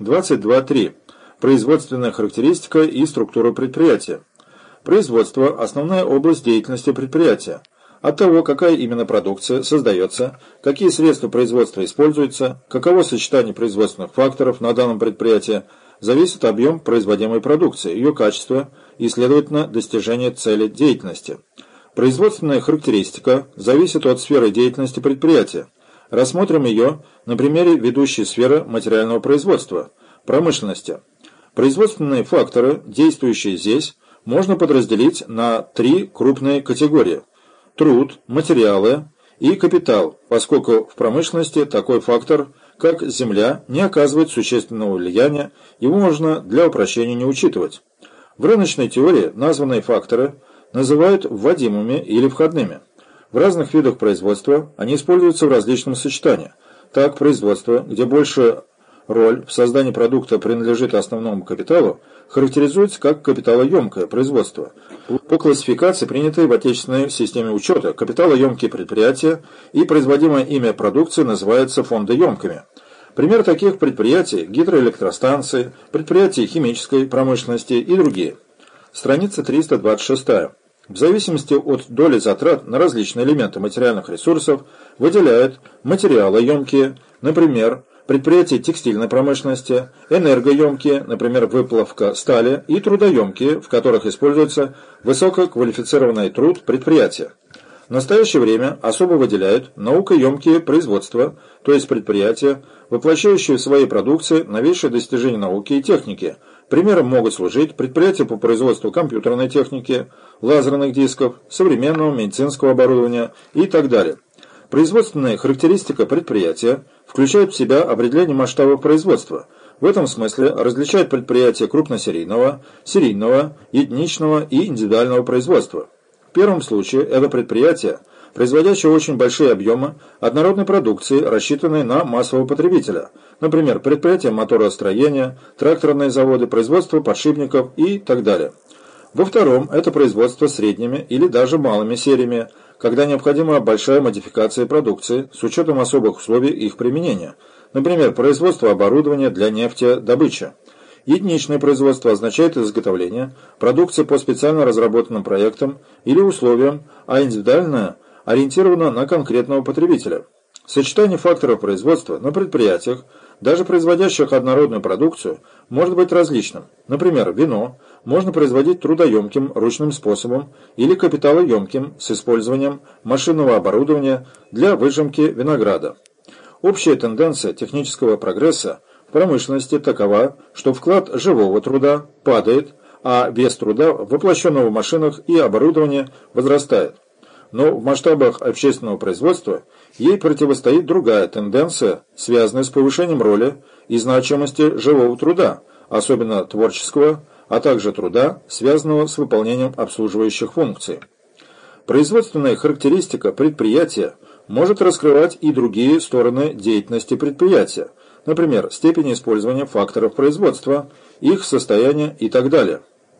22.3. Производственная характеристика и структура предприятия. Производство – основная область деятельности предприятия. От того, какая именно продукция создается, какие средства производства используются, каково сочетание производственных факторов на данном предприятии, зависит объем производимой продукции, ее качество и, следовательно, достижение цели деятельности. Производственная характеристика зависит от сферы деятельности предприятия. Рассмотрим ее на примере ведущей сферы материального производства – промышленности. Производственные факторы, действующие здесь, можно подразделить на три крупные категории – труд, материалы и капитал, поскольку в промышленности такой фактор, как земля, не оказывает существенного влияния, его можно для упрощения не учитывать. В рыночной теории названные факторы называют вводимыми или входными. В разных видах производства они используются в различном сочетании. Так, производство, где больше роль в создании продукта принадлежит основному капиталу, характеризуется как капиталоемкое производство. По классификации, принятой в отечественной системе учета, капиталоемкие предприятия и производимая ими продукция называются фондоемкими. Пример таких предприятий – гидроэлектростанции, предприятия химической промышленности и другие. Страница 326. В зависимости от доли затрат на различные элементы материальных ресурсов выделяют материалоемкие, например, предприятия текстильной промышленности, энергоемкие, например, выплавка стали, и трудоемкие, в которых используется высококвалифицированный труд предприятия. В настоящее время особо выделяют наукоемкие производства, то есть предприятия, воплощающие в своей продукции новейшие достижения науки и техники. Примером могут служить предприятия по производству компьютерной техники, лазерных дисков, современного медицинского оборудования и так далее. Производственная характеристика предприятия включает в себя определение масштаба производства. В этом смысле различает предприятия крупносерийного, серийного, единичного и индивидуального производства. В первом случае это предприятие, производящее очень большие объемы однородной продукции, рассчитанной на массового потребителя, например, предприятия моторостроения, тракторные заводы, производство подшипников и так далее. Во втором – это производство средними или даже малыми сериями, когда необходима большая модификация продукции с учетом особых условий их применения, например, производство оборудования для нефтедобычи. Единичное производство означает изготовление продукции по специально разработанным проектам или условиям, а индивидуальное ориентировано на конкретного потребителя. Сочетание факторов производства на предприятиях, даже производящих однородную продукцию, может быть различным. Например, вино можно производить трудоемким ручным способом или капиталоемким с использованием машинного оборудования для выжимки винограда. Общая тенденция технического прогресса в промышленности такова, что вклад живого труда падает, а вес труда, воплощенного в машинах и оборудовании, возрастает. Но в масштабах общественного производства ей противостоит другая тенденция, связанная с повышением роли и значимости живого труда, особенно творческого, а также труда, связанного с выполнением обслуживающих функций. Производственная характеристика предприятия может раскрывать и другие стороны деятельности предприятия, например, степень использования факторов производства, их состояние и так далее.